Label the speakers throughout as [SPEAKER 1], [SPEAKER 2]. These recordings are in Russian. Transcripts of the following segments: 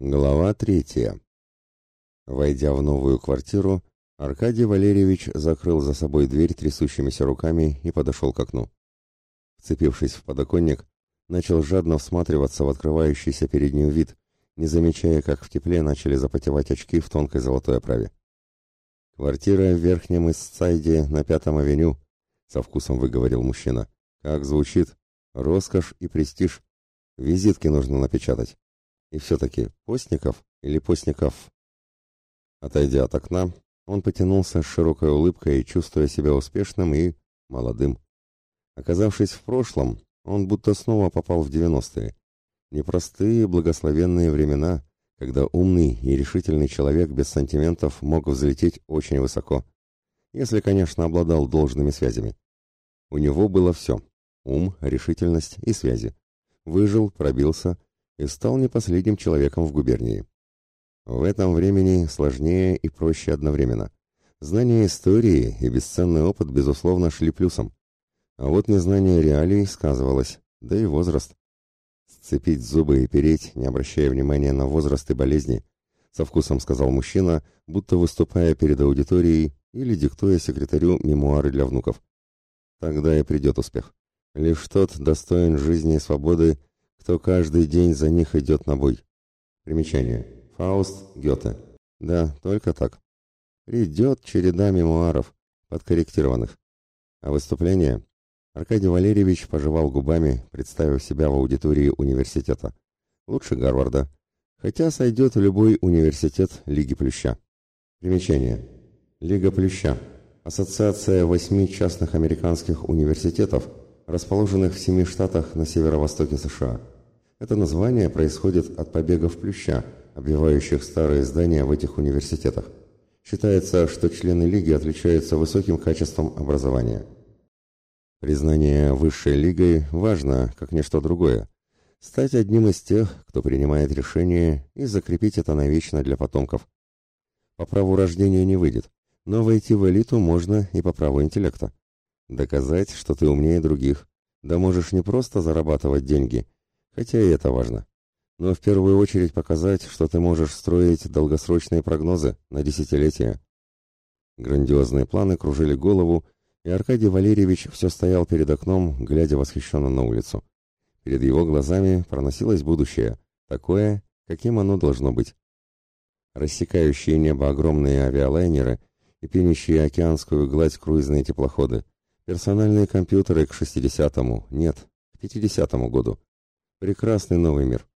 [SPEAKER 1] Глава третья. Войдя в новую квартиру, Аркадий Валерьевич закрыл за собой дверь трясущимися руками и подошел к окну. Вцепившись в подоконник, начал жадно всматриваться в открывающийся перед ним вид, не замечая, как в тепле начали запотевать очки в тонкой золотой оправе. «Квартира в Верхнем Иссайде на Пятом авеню», — со вкусом выговорил мужчина. «Как звучит? Роскошь и престиж. Визитки нужно напечатать». И все-таки Постников или Постников? Отойдя от окна, он потянулся с широкой улыбкой, чувствуя себя успешным и молодым. Оказавшись в прошлом, он будто снова попал в девяностые. Непростые, благословенные времена, когда умный и решительный человек без сантиментов мог взлететь очень высоко, если, конечно, обладал должными связями. У него было все – ум, решительность и связи. Выжил, пробился – и стал не последним человеком в губернии. В этом времени сложнее и проще одновременно. Знание истории и бесценный опыт, безусловно, шли плюсом. А вот незнание реалий сказывалось, да и возраст. Сцепить зубы и переть, не обращая внимания на возраст и болезни, со вкусом сказал мужчина, будто выступая перед аудиторией или диктуя секретарю мемуары для внуков. Тогда и придет успех. Лишь тот достоин жизни и свободы, кто каждый день за них идет на бой. Примечание. Фауст Гёте. Да, только так. Придет череда мемуаров, подкорректированных. А выступление? Аркадий Валерьевич пожевал губами, представив себя в аудитории университета. Лучше Гарварда. Хотя сойдет любой университет Лиги Плюща. Примечание. Лига Плюща. Ассоциация восьми частных американских университетов, расположенных в семи штатах на северо-востоке США. Это название происходит от побегов плюща, обвивающих старые здания в этих университетах. Считается, что члены лиги отличаются высоким качеством образования. Признание высшей лигой важно, как ничто другое. Стать одним из тех, кто принимает решения, и закрепить это навечно для потомков. По праву рождения не выйдет, но войти в элиту можно и по праву интеллекта. Доказать, что ты умнее других. Да можешь не просто зарабатывать деньги – Хотя и это важно. Но в первую очередь показать, что ты можешь строить долгосрочные прогнозы на десятилетия. Грандиозные планы кружили голову, и Аркадий Валерьевич все стоял перед окном, глядя восхищенно на улицу. Перед его глазами проносилось будущее, такое, каким оно должно быть. Рассекающие небо огромные авиалайнеры и пенящие океанскую гладь круизные теплоходы, персональные компьютеры к 60-му, нет, к 50-му году, Прекрасный новый мир.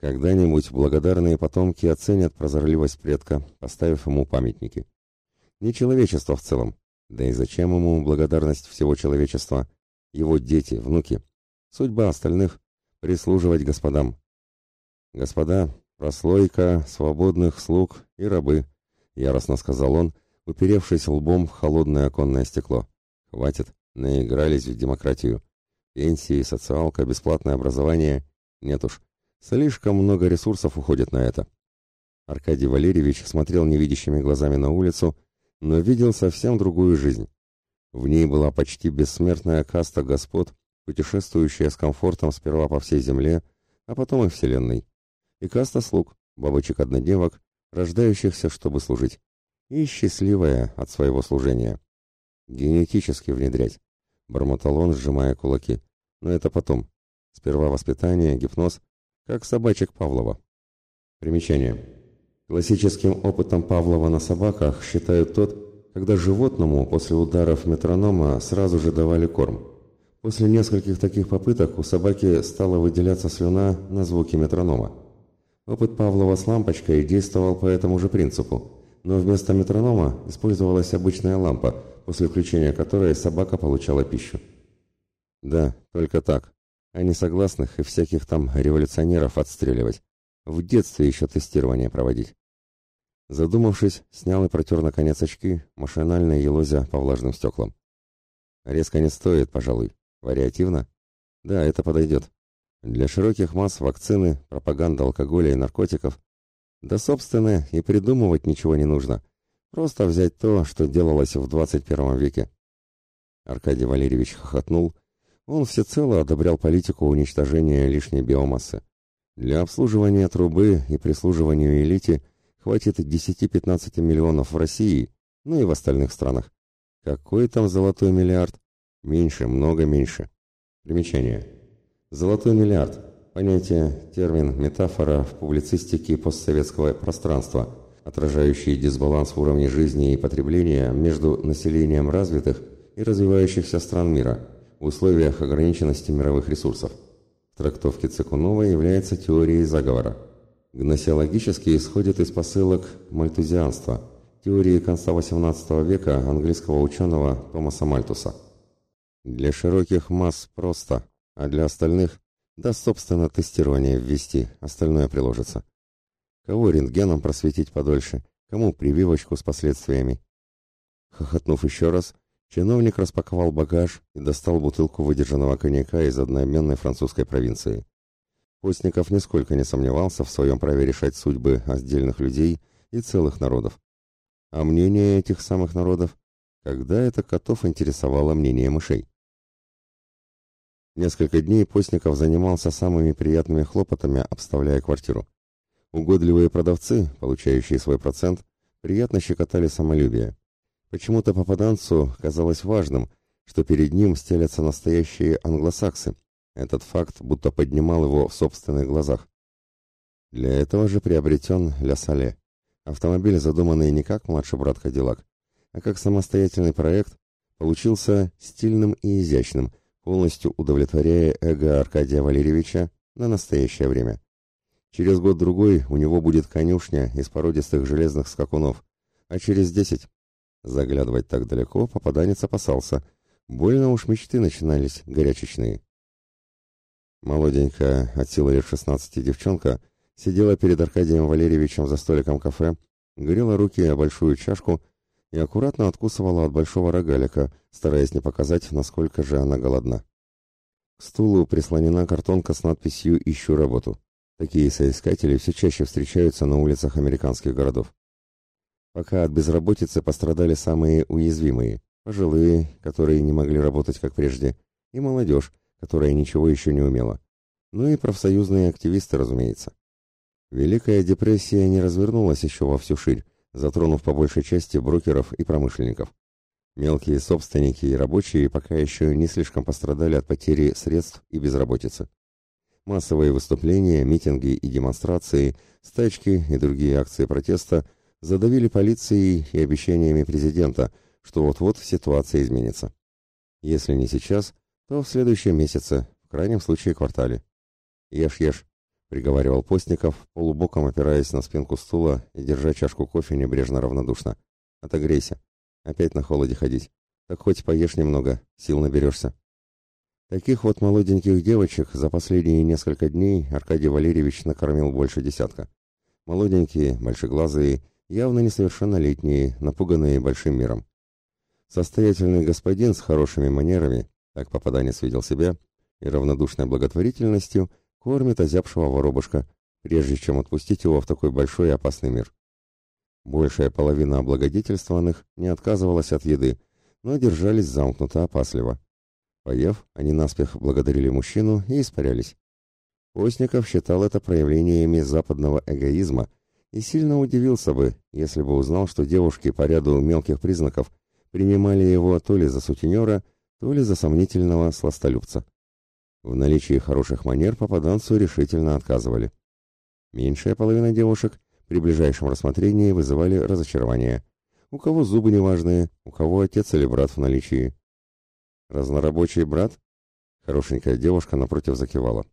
[SPEAKER 1] Когда-нибудь благодарные потомки оценят прозорливость предка, поставив ему памятники. Не человечество в целом, да и зачем ему благодарность всего человечества, его дети, внуки. Судьба остальных — прислуживать господам. Господа, прослойка свободных слуг и рабы, яростно сказал он, уперевшись лбом в холодное оконное стекло. Хватит, наигрались в демократию. Пенсии, социалка, бесплатное образование. Нет уж, слишком много ресурсов уходит на это. Аркадий Валерьевич смотрел невидящими глазами на улицу, но видел совсем другую жизнь. В ней была почти бессмертная каста господ, путешествующая с комфортом сперва по всей земле, а потом и вселенной. И каста слуг, бабочек-однодевок, рождающихся, чтобы служить. И счастливая от своего служения. Генетически внедрять. Бормотал он, сжимая кулаки. Но это потом. Сперва воспитание, гипноз, как собачек Павлова. Примечание. Классическим опытом Павлова на собаках считают тот, когда животному после ударов метронома сразу же давали корм. После нескольких таких попыток у собаки стала выделяться слюна на звуки метронома. Опыт Павлова с лампочкой действовал по этому же принципу, но вместо метронома использовалась обычная лампа, после включения которой собака получала пищу. Да, только так. А не согласных и всяких там революционеров отстреливать. В детстве еще тестирование проводить. Задумавшись, снял и протер наконец очки, машинально елозя по влажным стеклам. Резко не стоит, пожалуй. Вариативно? Да, это подойдет. Для широких масс вакцины, пропаганда алкоголя и наркотиков. Да, собственно, и придумывать ничего не нужно. Просто взять то, что делалось в 21 веке. Аркадий Валерьевич хохотнул он всецело одобрял политику уничтожения лишней биомассы. Для обслуживания трубы и прислуживания элите хватит 10-15 миллионов в России, ну и в остальных странах. Какой там золотой миллиард? Меньше, много меньше. Примечание. Золотой миллиард. Понятие, термин, метафора в публицистике постсоветского пространства, отражающий дисбаланс в уровне жизни и потребления между населением развитых и развивающихся стран мира в условиях ограниченности мировых ресурсов. В Цикунова является теорией заговора. Гносеологически исходит из посылок мальтузианства, теории конца XVIII века английского ученого Томаса Мальтуса. Для широких масс просто, а для остальных да, собственно, тестирование ввести, остальное приложится. Кого рентгеном просветить подольше, кому прививочку с последствиями. Хохотнув еще раз, чиновник распаковал багаж и достал бутылку выдержанного коньяка из одноименной французской провинции. Постников нисколько не сомневался в своем праве решать судьбы отдельных людей и целых народов. А мнение этих самых народов, когда это котов интересовало мнение мышей? Несколько дней Постников занимался самыми приятными хлопотами, обставляя квартиру. Угодливые продавцы, получающие свой процент, приятно щекотали самолюбие. Почему-то попаданцу казалось важным, что перед ним стелятся настоящие англосаксы. Этот факт будто поднимал его в собственных глазах. Для этого же приобретен Ля Сале. Автомобиль, задуманный не как младший брат Кадиллак, а как самостоятельный проект, получился стильным и изящным – полностью удовлетворяя эго Аркадия Валерьевича на настоящее время. Через год-другой у него будет конюшня из породистых железных скакунов, а через десять... Заглядывать так далеко попаданец опасался. Больно уж мечты начинались горячечные. Молоденькая, от силы лет шестнадцати девчонка, сидела перед Аркадием Валерьевичем за столиком кафе, грела руки о большую чашку и аккуратно откусывала от большого рогалика, стараясь не показать, насколько же она голодна. К стулу прислонена картонка с надписью «Ищу работу». Такие соискатели все чаще встречаются на улицах американских городов. Пока от безработицы пострадали самые уязвимые – пожилые, которые не могли работать как прежде, и молодежь, которая ничего еще не умела. Ну и профсоюзные активисты, разумеется. Великая депрессия не развернулась еще во всю ширь, затронув по большей части брокеров и промышленников. Мелкие собственники и рабочие пока еще не слишком пострадали от потери средств и безработицы. Массовые выступления, митинги и демонстрации, стачки и другие акции протеста задавили полицией и обещаниями президента, что вот-вот ситуация изменится. Если не сейчас, то в следующем месяце, в крайнем случае квартале. Ешь, ешь, — приговаривал Постников, полубоком опираясь на спинку стула и держа чашку кофе небрежно равнодушно. «Отогрейся. Опять на холоде ходить. Так хоть поешь немного, сил наберешься». Таких вот молоденьких девочек за последние несколько дней Аркадий Валерьевич накормил больше десятка. Молоденькие, большеглазые, явно несовершеннолетние, напуганные большим миром. Состоятельный господин с хорошими манерами, так попаданец видел себя, и равнодушной благотворительностью – кормит озябшего воробушка, прежде чем отпустить его в такой большой и опасный мир. Большая половина облагодетельствованных не отказывалась от еды, но держались замкнуто опасливо. Поев, они наспех благодарили мужчину и испарялись. Постников считал это проявлениями западного эгоизма и сильно удивился бы, если бы узнал, что девушки по ряду мелких признаков принимали его то ли за сутенера, то ли за сомнительного сластолюбца. В наличии хороших манер попаданцу решительно отказывали. Меньшая половина девушек при ближайшем рассмотрении вызывали разочарование. У кого зубы неважные, у кого отец или брат в наличии. Разнорабочий брат? Хорошенькая девушка напротив закивала.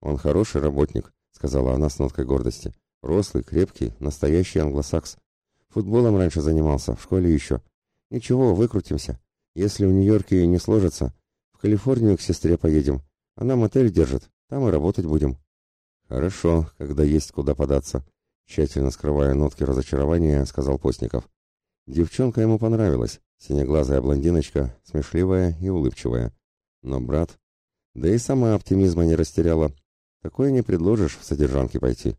[SPEAKER 1] Он хороший работник, сказала она с ноткой гордости. Рослый, крепкий, настоящий англосакс. Футболом раньше занимался, в школе еще. Ничего, выкрутимся. Если в Нью-Йорке не сложится, в Калифорнию к сестре поедем. Она мотель держит, там и работать будем. Хорошо, когда есть куда податься, тщательно скрывая нотки разочарования, сказал Постников. Девчонка ему понравилась, синеглазая блондиночка, смешливая и улыбчивая. Но брат, да и сама оптимизма не растеряла. Такое не предложишь в содержанке пойти.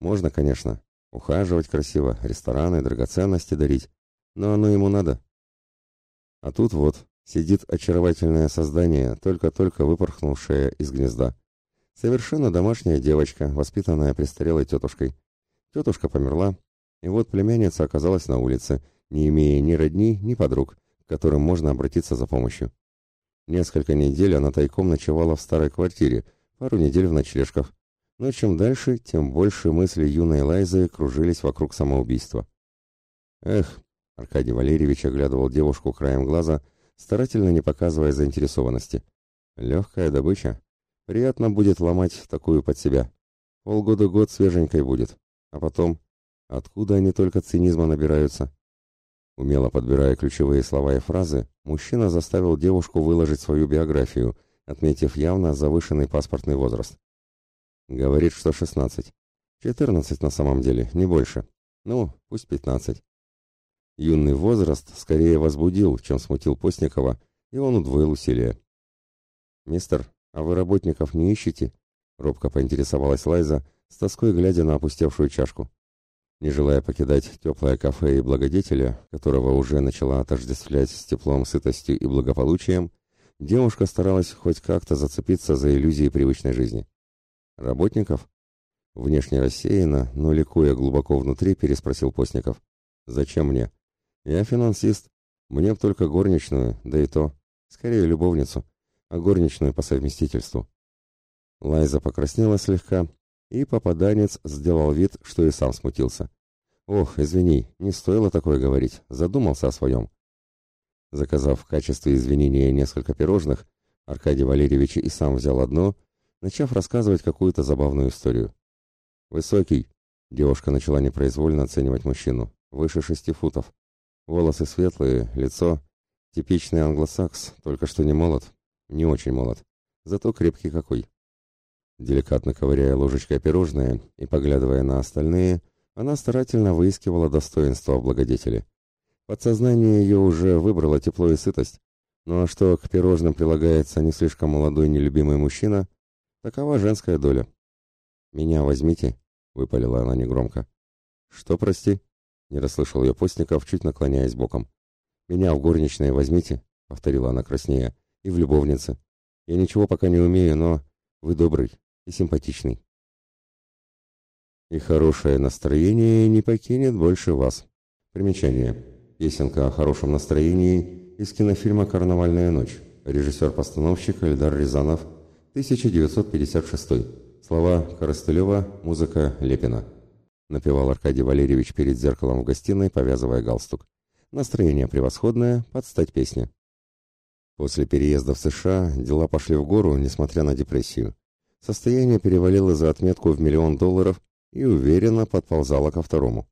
[SPEAKER 1] Можно, конечно, ухаживать красиво, рестораны, драгоценности дарить, но оно ему надо. А тут вот, сидит очаровательное создание, только-только выпорхнувшее из гнезда. Совершенно домашняя девочка, воспитанная престарелой тетушкой. Тетушка померла, и вот племянница оказалась на улице, не имея ни родни, ни подруг, к которым можно обратиться за помощью. Несколько недель она тайком ночевала в старой квартире, пару недель в ночлежках. Но чем дальше, тем больше мысли юной Лайзы кружились вокруг самоубийства. Эх, Аркадий Валерьевич оглядывал девушку краем глаза, старательно не показывая заинтересованности. Легкая добыча. Приятно будет ломать такую под себя. Полгода-год свеженькой будет. А потом, откуда они только цинизма набираются? Умело подбирая ключевые слова и фразы, мужчина заставил девушку выложить свою биографию, отметив явно завышенный паспортный возраст. Говорит, что 16. 14 на самом деле, не больше. Ну, пусть 15. Юный возраст скорее возбудил, чем смутил Постникова, и он удвоил усилия. «Мистер, а вы работников не ищете?» — робко поинтересовалась Лайза, с тоской глядя на опустевшую чашку. Не желая покидать теплое кафе и благодетеля, которого уже начала отождествлять с теплом, сытостью и благополучием, девушка старалась хоть как-то зацепиться за иллюзии привычной жизни. «Работников?» Внешне рассеянно, но ликуя глубоко внутри, переспросил Постников. «Зачем мне? Я финансист. Мне б только горничную, да и то. Скорее любовницу, а горничную по совместительству». Лайза покраснела слегка, и попаданец сделал вид, что и сам смутился. «Ох, извини, не стоило такое говорить, задумался о своем». Заказав в качестве извинения несколько пирожных, Аркадий Валерьевич и сам взял одно, начав рассказывать какую-то забавную историю. «Высокий», — девушка начала непроизвольно оценивать мужчину, выше шести футов. Волосы светлые, лицо. Типичный англосакс, только что не молод, не очень молод, зато крепкий какой. Деликатно ковыряя ложечкой пирожное и поглядывая на остальные, она старательно выискивала достоинства в благодетеле. Подсознание ее уже выбрало тепло и сытость, ну а что к пирожным прилагается не слишком молодой нелюбимый мужчина, такова женская доля. «Меня возьмите», — выпалила она негромко. «Что, прости?» — не расслышал ее Постников, чуть наклоняясь боком. «Меня в горничные возьмите», — повторила она краснея, — «и в любовнице. Я ничего пока не умею, но вы добрый, и симпатичный. И хорошее настроение не покинет больше вас. Примечание. Песенка о хорошем настроении из кинофильма «Карнавальная ночь». Режиссер-постановщик Эльдар Рязанов, 1956. Слова Коростылева, музыка Лепина. Напевал Аркадий Валерьевич перед зеркалом в гостиной, повязывая галстук. Настроение превосходное, под стать песне. После переезда в США дела пошли в гору, несмотря на депрессию. Состояние перевалило за отметку в миллион долларов и уверенно подползало ко второму.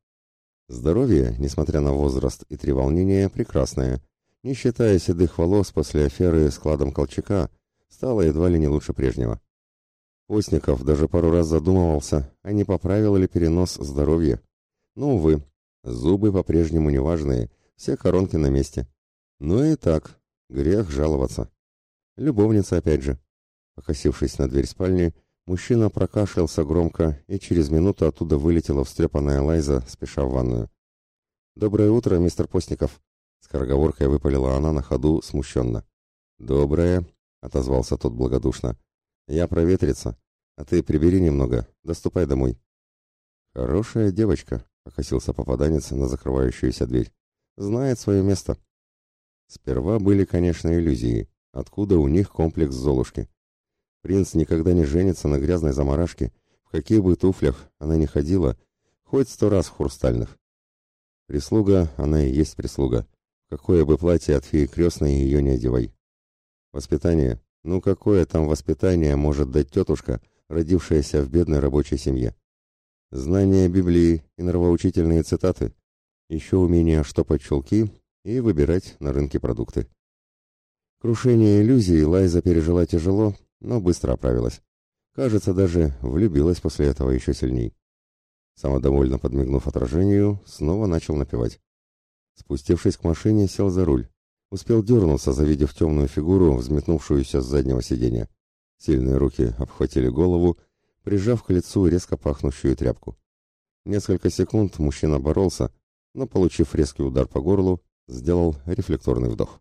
[SPEAKER 1] Здоровье, несмотря на возраст и три волнения, прекрасное. Не считая седых волос после аферы с кладом Колчака, стало едва ли не лучше прежнего. Постников даже пару раз задумывался, а не поправил ли перенос здоровья. Но, увы, зубы по-прежнему неважные, все коронки на месте. Ну и так, грех жаловаться. Любовница опять же. Покосившись на дверь спальни, мужчина прокашлялся громко, и через минуту оттуда вылетела встрепанная Лайза, спеша в ванную. «Доброе утро, мистер Постников!» Скороговоркой выпалила она на ходу смущенно. «Доброе!» — отозвался тот благодушно. «Я проветриться, а ты прибери немного, доступай домой». «Хорошая девочка», — покосился попаданец на закрывающуюся дверь. «Знает свое место». Сперва были, конечно, иллюзии. Откуда у них комплекс Золушки? Принц никогда не женится на грязной заморашке, в каких бы туфлях она ни ходила, хоть сто раз в хрустальных. Прислуга, она и есть прислуга. Какое бы платье от феи крестной ее не одевай. Воспитание. Ну какое там воспитание может дать тетушка, родившаяся в бедной рабочей семье? Знание Библии и нравоучительные цитаты. Еще умение штопать чулки и выбирать на рынке продукты. Крушение иллюзий Лайза пережила тяжело, но быстро оправилась. Кажется, даже влюбилась после этого еще сильней. Самодовольно подмигнув отражению, снова начал напевать. Спустившись к машине, сел за руль. Успел дернуться, завидев темную фигуру, взметнувшуюся с заднего сиденья. Сильные руки обхватили голову, прижав к лицу резко пахнущую тряпку. Несколько секунд мужчина боролся, но, получив резкий удар по горлу, сделал рефлекторный вдох.